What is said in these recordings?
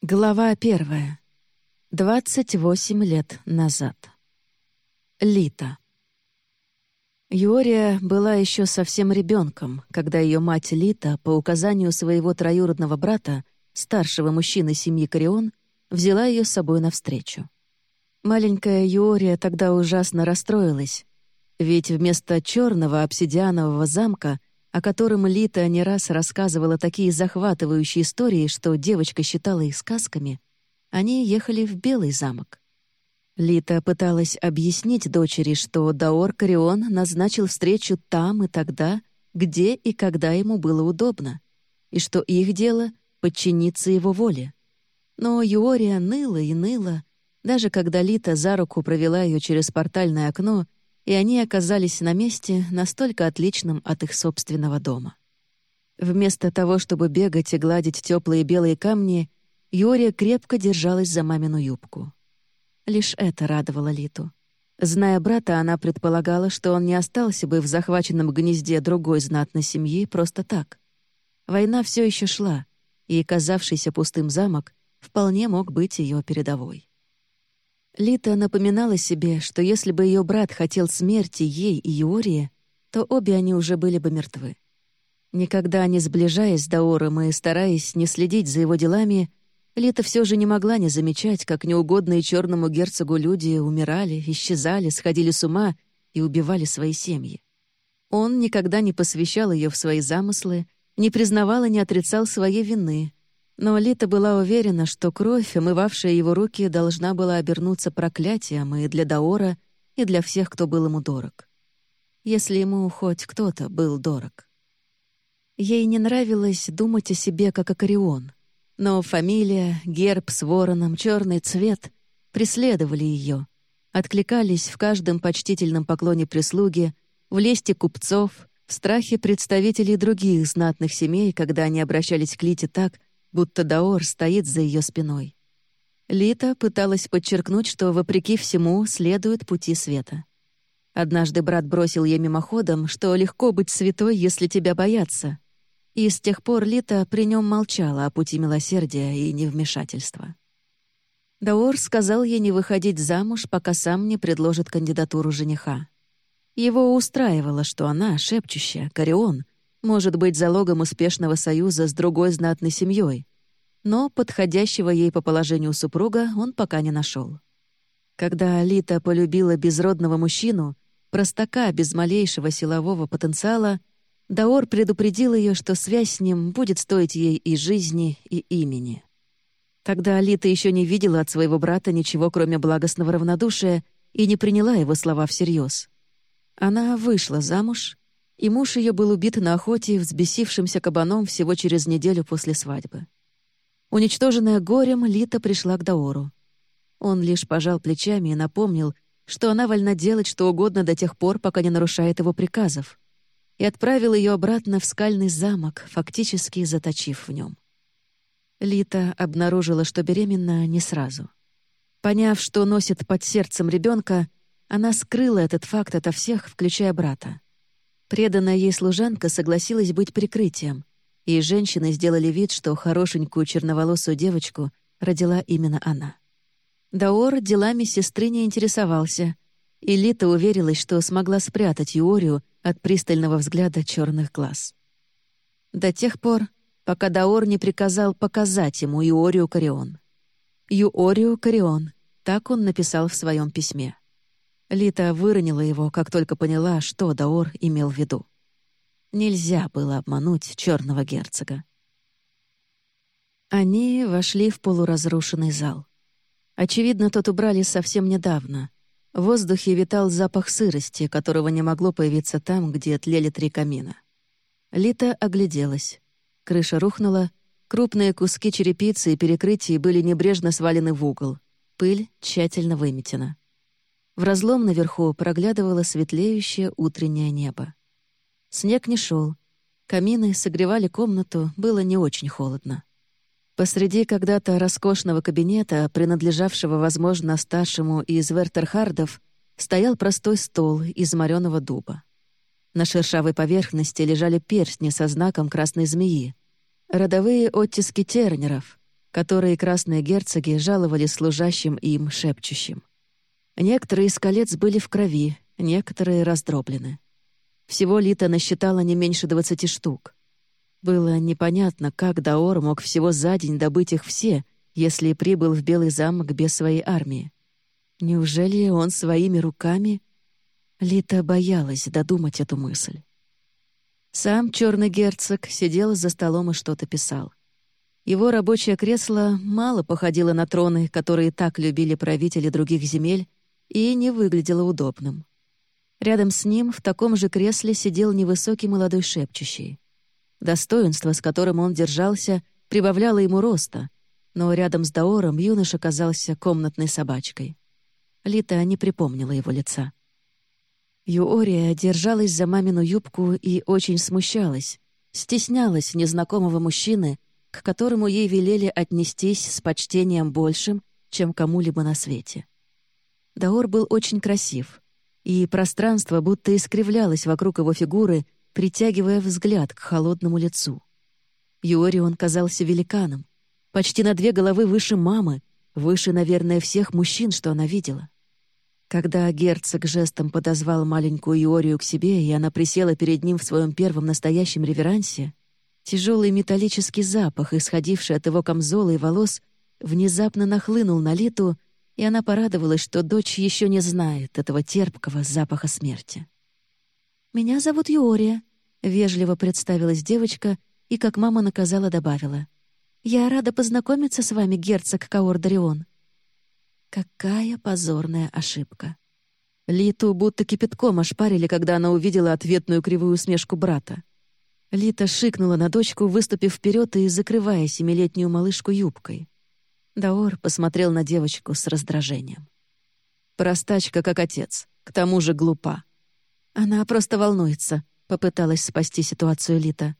Глава первая. 28 лет назад. Лита. Юрия была еще совсем ребенком, когда ее мать Лита, по указанию своего троюродного брата, старшего мужчины семьи Корион, взяла ее с собой навстречу. Маленькая Юория тогда ужасно расстроилась, ведь вместо черного обсидианового замка о котором Лита не раз рассказывала такие захватывающие истории, что девочка считала их сказками, они ехали в Белый замок. Лита пыталась объяснить дочери, что Даор Карион назначил встречу там и тогда, где и когда ему было удобно, и что их дело — подчиниться его воле. Но Юория ныла и ныла, даже когда Лита за руку провела ее через портальное окно — и они оказались на месте, настолько отличном от их собственного дома. Вместо того, чтобы бегать и гладить теплые белые камни, Юрия крепко держалась за мамину юбку. Лишь это радовало Литу. Зная брата, она предполагала, что он не остался бы в захваченном гнезде другой знатной семьи просто так. Война все еще шла, и казавшийся пустым замок вполне мог быть ее передовой. Лита напоминала себе, что если бы ее брат хотел смерти ей и Юории, то обе они уже были бы мертвы. Никогда не сближаясь с Даором и стараясь не следить за его делами, Лита все же не могла не замечать, как неугодные черному герцогу люди умирали, исчезали, сходили с ума и убивали свои семьи. Он никогда не посвящал ее в свои замыслы, не признавал и не отрицал своей вины, но Лита была уверена, что кровь, омывавшая его руки, должна была обернуться проклятием и для Даора, и для всех, кто был ему дорог. Если ему хоть кто-то был дорог. Ей не нравилось думать о себе как о Корион, но фамилия, герб с вороном, черный цвет преследовали ее, откликались в каждом почтительном поклоне прислуги, в лесте купцов, в страхе представителей других знатных семей, когда они обращались к Лите так, будто Даор стоит за ее спиной. Лита пыталась подчеркнуть, что, вопреки всему, следует пути света. Однажды брат бросил ей мимоходом, что легко быть святой, если тебя боятся. И с тех пор Лита при нем молчала о пути милосердия и невмешательства. Даор сказал ей не выходить замуж, пока сам не предложит кандидатуру жениха. Его устраивало, что она, шепчущая, Корион, может быть залогом успешного союза с другой знатной семьей, но подходящего ей по положению супруга он пока не нашел. Когда Алита полюбила безродного мужчину, простака без малейшего силового потенциала, Даор предупредил ее, что связь с ним будет стоить ей и жизни, и имени. Тогда Алита еще не видела от своего брата ничего, кроме благостного равнодушия, и не приняла его слова всерьез. Она вышла замуж и муж ее был убит на охоте взбесившимся кабаном всего через неделю после свадьбы. Уничтоженная горем, Лита пришла к Даору. Он лишь пожал плечами и напомнил, что она вольна делать что угодно до тех пор, пока не нарушает его приказов, и отправил ее обратно в скальный замок, фактически заточив в нем. Лита обнаружила, что беременна не сразу. Поняв, что носит под сердцем ребенка, она скрыла этот факт ото всех, включая брата. Преданная ей служанка согласилась быть прикрытием, и женщины сделали вид, что хорошенькую черноволосую девочку родила именно она. Даор делами сестры не интересовался, и Лита уверилась, что смогла спрятать Юорию от пристального взгляда черных глаз. До тех пор, пока Даор не приказал показать ему Юорию Карион. «Юорию Карион», так он написал в своем письме. Лита выронила его, как только поняла, что Даор имел в виду. Нельзя было обмануть черного герцога. Они вошли в полуразрушенный зал. Очевидно, тот убрали совсем недавно. В воздухе витал запах сырости, которого не могло появиться там, где тлели три камина. Лита огляделась. Крыша рухнула, крупные куски черепицы и перекрытий были небрежно свалены в угол. Пыль тщательно выметена. В разлом наверху проглядывало светлеющее утреннее небо. Снег не шел. Камины согревали комнату, было не очень холодно. Посреди когда-то роскошного кабинета, принадлежавшего, возможно, старшему из Вертерхардов, стоял простой стол из мореного дуба. На шершавой поверхности лежали перстни со знаком красной змеи, родовые оттиски тернеров, которые красные герцоги жаловали служащим им шепчущим. Некоторые из колец были в крови, некоторые раздроблены. Всего Лита насчитала не меньше двадцати штук. Было непонятно, как Даор мог всего за день добыть их все, если прибыл в Белый замок без своей армии. Неужели он своими руками? Лита боялась додумать эту мысль. Сам черный герцог сидел за столом и что-то писал. Его рабочее кресло мало походило на троны, которые так любили правители других земель, и не выглядело удобным. Рядом с ним в таком же кресле сидел невысокий молодой шепчущий. Достоинство, с которым он держался, прибавляло ему роста, но рядом с Даором юноша казался комнатной собачкой. Лита не припомнила его лица. Юория держалась за мамину юбку и очень смущалась, стеснялась незнакомого мужчины, к которому ей велели отнестись с почтением большим, чем кому-либо на свете. Даор был очень красив, и пространство будто искривлялось вокруг его фигуры, притягивая взгляд к холодному лицу. Юорион казался великаном, почти на две головы выше мамы, выше, наверное, всех мужчин, что она видела. Когда герцог жестом подозвал маленькую Иорию к себе, и она присела перед ним в своем первом настоящем реверансе, тяжелый металлический запах, исходивший от его камзола и волос, внезапно нахлынул на Литу, и она порадовалась, что дочь еще не знает этого терпкого запаха смерти. «Меня зовут Юория», — вежливо представилась девочка и, как мама наказала, добавила. «Я рада познакомиться с вами, герцог Каор-Дарион». Какая позорная ошибка. Литу будто кипятком ошпарили, когда она увидела ответную кривую усмешку брата. Лита шикнула на дочку, выступив вперед и закрывая семилетнюю малышку юбкой. Даор посмотрел на девочку с раздражением. Простачка, как отец, к тому же глупа. Она просто волнуется, попыталась спасти ситуацию Лита.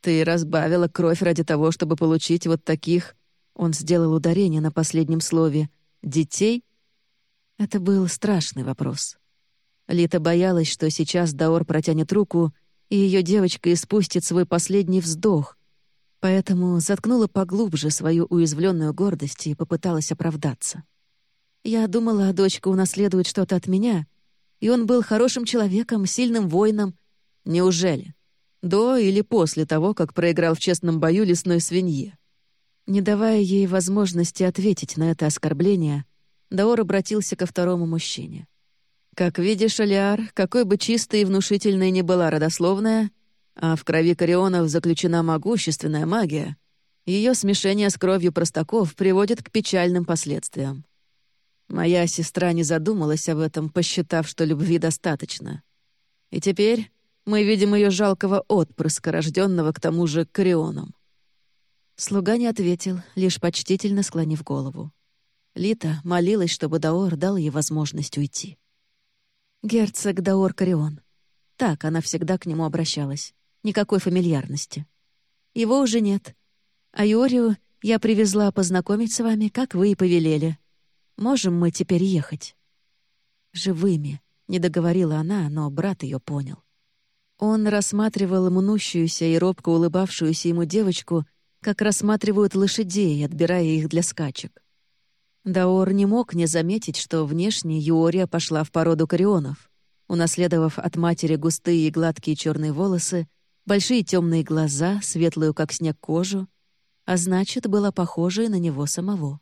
Ты разбавила кровь ради того, чтобы получить вот таких... Он сделал ударение на последнем слове. «Детей?» Это был страшный вопрос. Лита боялась, что сейчас Даор протянет руку, и ее девочка испустит свой последний вздох, Поэтому заткнула поглубже свою уязвленную гордость и попыталась оправдаться. Я думала, дочка унаследует что-то от меня, и он был хорошим человеком, сильным воином. Неужели? До или после того, как проиграл в честном бою лесной свинье? Не давая ей возможности ответить на это оскорбление, Даор обратился ко второму мужчине. «Как видишь, Алиар, какой бы чистой и внушительной ни была родословная, а в крови Корионов заключена могущественная магия, ее смешение с кровью простаков приводит к печальным последствиям. Моя сестра не задумалась об этом, посчитав, что любви достаточно. И теперь мы видим ее жалкого отпрыска, рожденного к тому же Корионом. Слуга не ответил, лишь почтительно склонив голову. Лита молилась, чтобы Даор дал ей возможность уйти. «Герцог Даор Корион». Так она всегда к нему обращалась. Никакой фамильярности. Его уже нет. А Юрию я привезла познакомить с вами, как вы и повелели. Можем мы теперь ехать?» «Живыми», — не договорила она, но брат ее понял. Он рассматривал мнущуюся и робко улыбавшуюся ему девочку, как рассматривают лошадей, отбирая их для скачек. Даор не мог не заметить, что внешне Юория пошла в породу корионов, унаследовав от матери густые и гладкие черные волосы, большие темные глаза, светлую, как снег, кожу, а значит, была похожа и на него самого.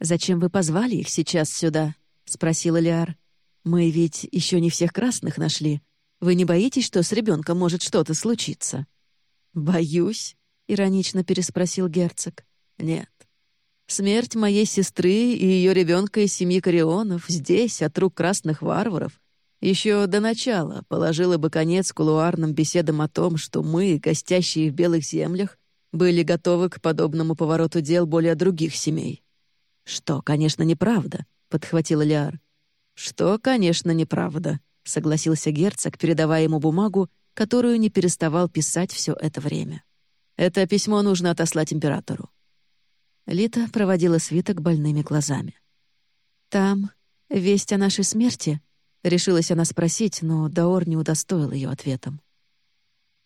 «Зачем вы позвали их сейчас сюда?» — спросила Лиар. «Мы ведь еще не всех красных нашли. Вы не боитесь, что с ребенком может что-то случиться?» «Боюсь», — иронично переспросил герцог. «Нет. Смерть моей сестры и ее ребенка из семьи Корионов здесь, от рук красных варваров, еще до начала положила бы конец кулуарным беседам о том, что мы, гостящие в белых землях, были готовы к подобному повороту дел более других семей. «Что, конечно, неправда», — подхватила Лиар. «Что, конечно, неправда», — согласился герцог, передавая ему бумагу, которую не переставал писать все это время. «Это письмо нужно отослать императору». Лита проводила свиток больными глазами. «Там весть о нашей смерти?» Решилась она спросить, но Даор не удостоил ее ответом.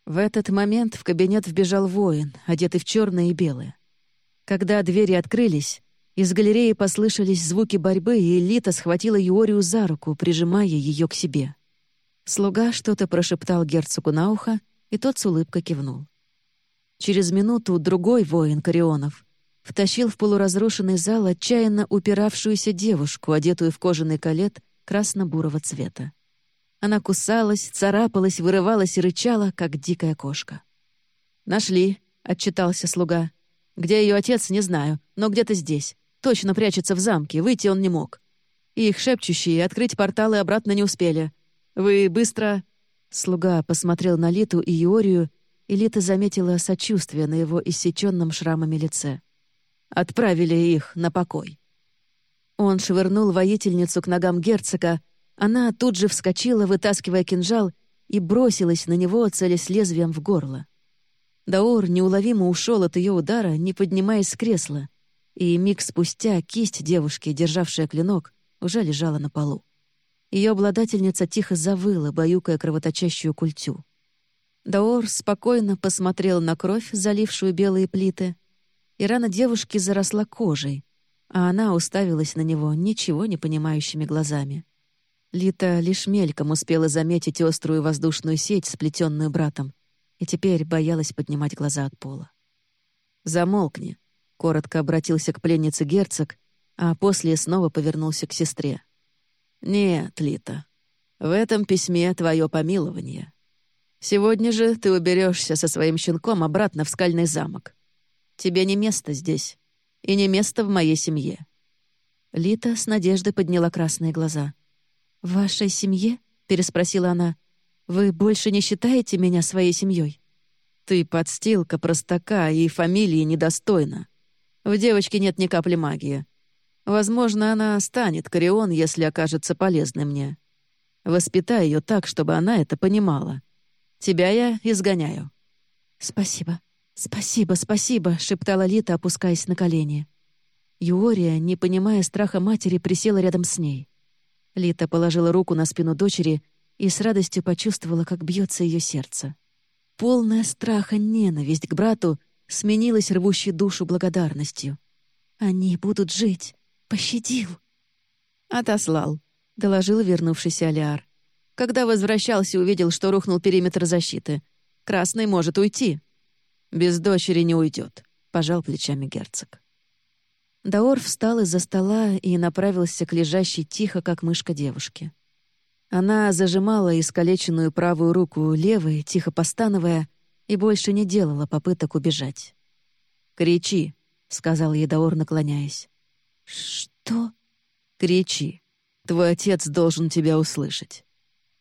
В этот момент в кабинет вбежал воин, одетый в черное и белое. Когда двери открылись, из галереи послышались звуки борьбы, и Лита схватила Юорию за руку, прижимая ее к себе. Слуга что-то прошептал герцогу на ухо, и тот с улыбкой кивнул. Через минуту другой воин Корионов втащил в полуразрушенный зал отчаянно упиравшуюся девушку, одетую в кожаный калет красно-бурого цвета. Она кусалась, царапалась, вырывалась и рычала, как дикая кошка. «Нашли», — отчитался слуга. «Где ее отец, не знаю, но где-то здесь. Точно прячется в замке, выйти он не мог. Их шепчущие открыть порталы обратно не успели. Вы быстро...» Слуга посмотрел на Литу и Иорию, и Лита заметила сочувствие на его иссеченном шрамами лице. «Отправили их на покой». Он швырнул воительницу к ногам герцога, она тут же вскочила, вытаскивая кинжал, и бросилась на него, целясь лезвием в горло. Даор неуловимо ушел от ее удара, не поднимаясь с кресла, и миг спустя кисть девушки, державшая клинок, уже лежала на полу. Ее обладательница тихо завыла, баюкая кровоточащую культю. Даор спокойно посмотрел на кровь, залившую белые плиты, и рана девушки заросла кожей, а она уставилась на него ничего не понимающими глазами. Лита лишь мельком успела заметить острую воздушную сеть, сплетенную братом, и теперь боялась поднимать глаза от пола. «Замолкни», — коротко обратился к пленнице герцог, а после снова повернулся к сестре. «Нет, Лита, в этом письме твое помилование. Сегодня же ты уберешься со своим щенком обратно в скальный замок. Тебе не место здесь, и не место в моей семье». Лита с надеждой подняла красные глаза — «В вашей семье?» — переспросила она. «Вы больше не считаете меня своей семьей?» «Ты подстилка, простака и фамилии недостойна. В девочке нет ни капли магии. Возможно, она станет Корион, если окажется полезной мне. Воспитай ее так, чтобы она это понимала. Тебя я изгоняю». «Спасибо, спасибо, спасибо», — шептала Лита, опускаясь на колени. Юория, не понимая страха матери, присела рядом с ней. Лита положила руку на спину дочери и с радостью почувствовала, как бьется ее сердце. Полная страха ненависть к брату сменилась рвущей душу благодарностью. «Они будут жить. Пощадил». «Отослал», — доложил вернувшийся Алиар. «Когда возвращался, увидел, что рухнул периметр защиты. Красный может уйти». «Без дочери не уйдет», — пожал плечами герцог. Даор встал из-за стола и направился к лежащей тихо, как мышка девушке. Она зажимала искалеченную правую руку левой, тихо постановая, и больше не делала попыток убежать. «Кричи», — сказал ей Даор, наклоняясь. «Что?» «Кричи. Твой отец должен тебя услышать».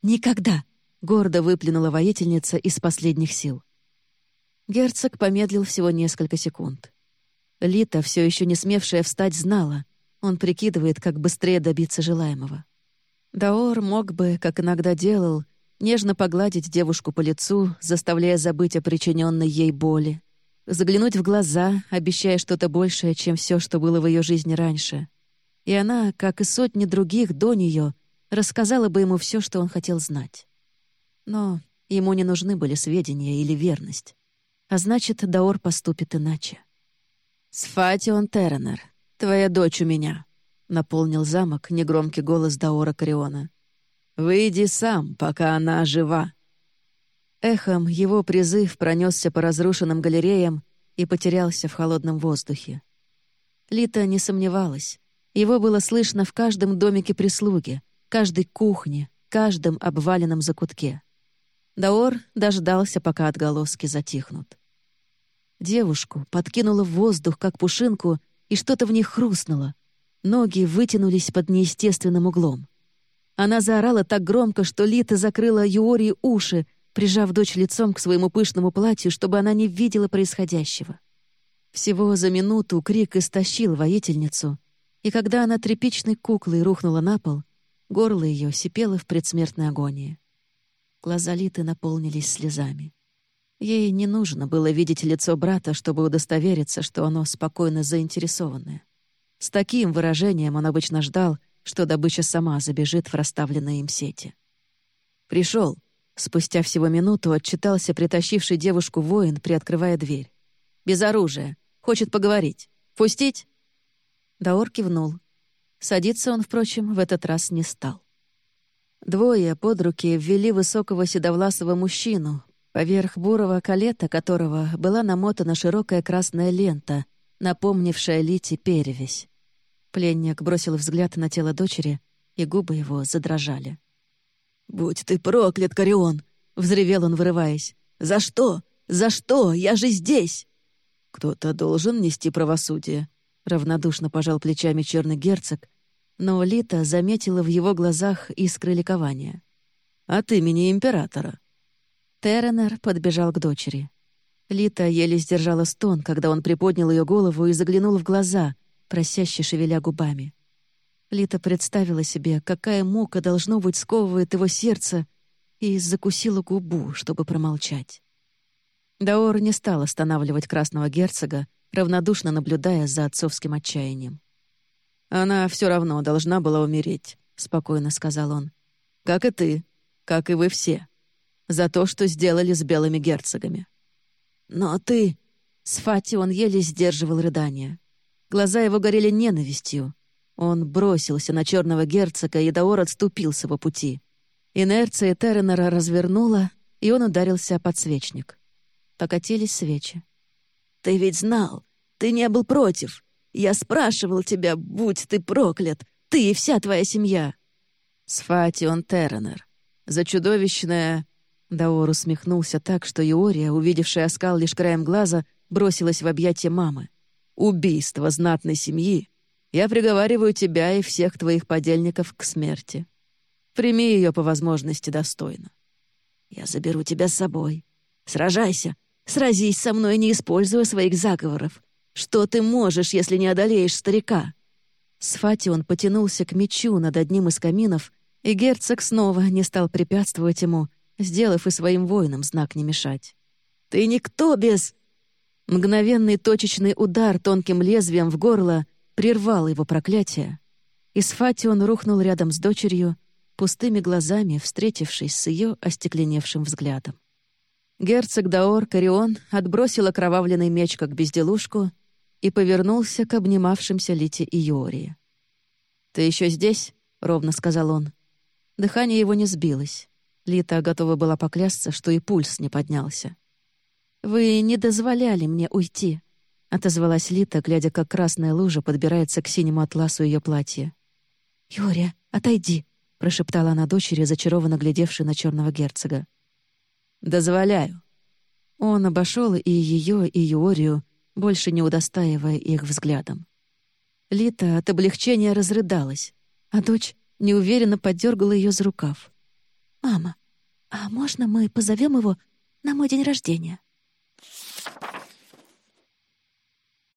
«Никогда!» — гордо выплюнула воительница из последних сил. Герцог помедлил всего несколько секунд. Лита, все еще не смевшая встать, знала. Он прикидывает, как быстрее добиться желаемого. Даор мог бы, как иногда делал, нежно погладить девушку по лицу, заставляя забыть о причиненной ей боли, заглянуть в глаза, обещая что-то большее, чем все, что было в ее жизни раньше. И она, как и сотни других до нее, рассказала бы ему все, что он хотел знать. Но ему не нужны были сведения или верность. А значит, Даор поступит иначе. «Сфатион Терренер, твоя дочь у меня», — наполнил замок негромкий голос Даора Кариона. «Выйди сам, пока она жива». Эхом его призыв пронесся по разрушенным галереям и потерялся в холодном воздухе. Лита не сомневалась. Его было слышно в каждом домике прислуги, каждой кухне, каждом обваленном закутке. Даор дождался, пока отголоски затихнут. Девушку подкинуло в воздух, как пушинку, и что-то в них хрустнуло. Ноги вытянулись под неестественным углом. Она заорала так громко, что Лита закрыла Юории уши, прижав дочь лицом к своему пышному платью, чтобы она не видела происходящего. Всего за минуту крик истощил воительницу, и когда она тряпичной куклой рухнула на пол, горло ее сипело в предсмертной агонии. Глаза Литы наполнились слезами. Ей не нужно было видеть лицо брата, чтобы удостовериться, что оно спокойно заинтересованное. С таким выражением он обычно ждал, что добыча сама забежит в расставленные им сети. Пришел. Спустя всего минуту отчитался притащивший девушку воин, приоткрывая дверь. «Без оружия. Хочет поговорить». Пустить?» Даор кивнул. Садиться он, впрочем, в этот раз не стал. Двое под руки ввели высокого седовласого мужчину, поверх бурого калета которого была намотана широкая красная лента, напомнившая Лите перевесь. Пленник бросил взгляд на тело дочери, и губы его задрожали. «Будь ты проклят, Корион!» — взревел он, вырываясь. «За что? За что? Я же здесь!» «Кто-то должен нести правосудие», — равнодушно пожал плечами черный герцог, но Лита заметила в его глазах искры ликования. «От имени императора». Терренер подбежал к дочери. Лита еле сдержала стон, когда он приподнял ее голову и заглянул в глаза, просяще шевеля губами. Лита представила себе, какая мука, должно быть, сковывает его сердце, и закусила губу, чтобы промолчать. Даор не стал останавливать красного герцога, равнодушно наблюдая за отцовским отчаянием. «Она все равно должна была умереть», — спокойно сказал он. «Как и ты, как и вы все. За то, что сделали с белыми герцогами». «Но ты...» С Фати он еле сдерживал рыдания. Глаза его горели ненавистью. Он бросился на черного герцога, и Даор отступил с его пути. Инерция Терренера развернула, и он ударился о подсвечник. Покатились свечи. «Ты ведь знал! Ты не был против! Я спрашивал тебя, будь ты проклят! Ты и вся твоя семья!» «Сфатион Терренер. За чудовищное...» Даор усмехнулся так, что Иория, увидевшая оскал лишь краем глаза, бросилась в объятия мамы убийство знатной семьи, я приговариваю тебя и всех твоих подельников к смерти. Прими ее по возможности достойно. Я заберу тебя с собой. Сражайся, сразись со мной, не используя своих заговоров. Что ты можешь, если не одолеешь старика?» С Фати он потянулся к мечу над одним из каминов, и герцог снова не стал препятствовать ему, сделав и своим воинам знак не мешать. «Ты никто без...» Мгновенный точечный удар тонким лезвием в горло прервал его проклятие, и Сфатион рухнул рядом с дочерью, пустыми глазами встретившись с ее остекленевшим взглядом. Герцог Даор Карион отбросил окровавленный меч как безделушку и повернулся к обнимавшимся Лите и Йории. «Ты еще здесь?» — ровно сказал он. Дыхание его не сбилось. Лита готова была поклясться, что и пульс не поднялся. «Вы не дозволяли мне уйти», — отозвалась Лита, глядя, как красная лужа подбирается к синему атласу ее платья. «Юрия, отойди», — прошептала она дочери, зачарованно глядевшей на черного герцога. «Дозволяю». Он обошел и ее, и Юорию, больше не удостаивая их взглядом. Лита от облегчения разрыдалась, а дочь неуверенно подергала ее за рукав. «Мама, а можно мы позовем его на мой день рождения?»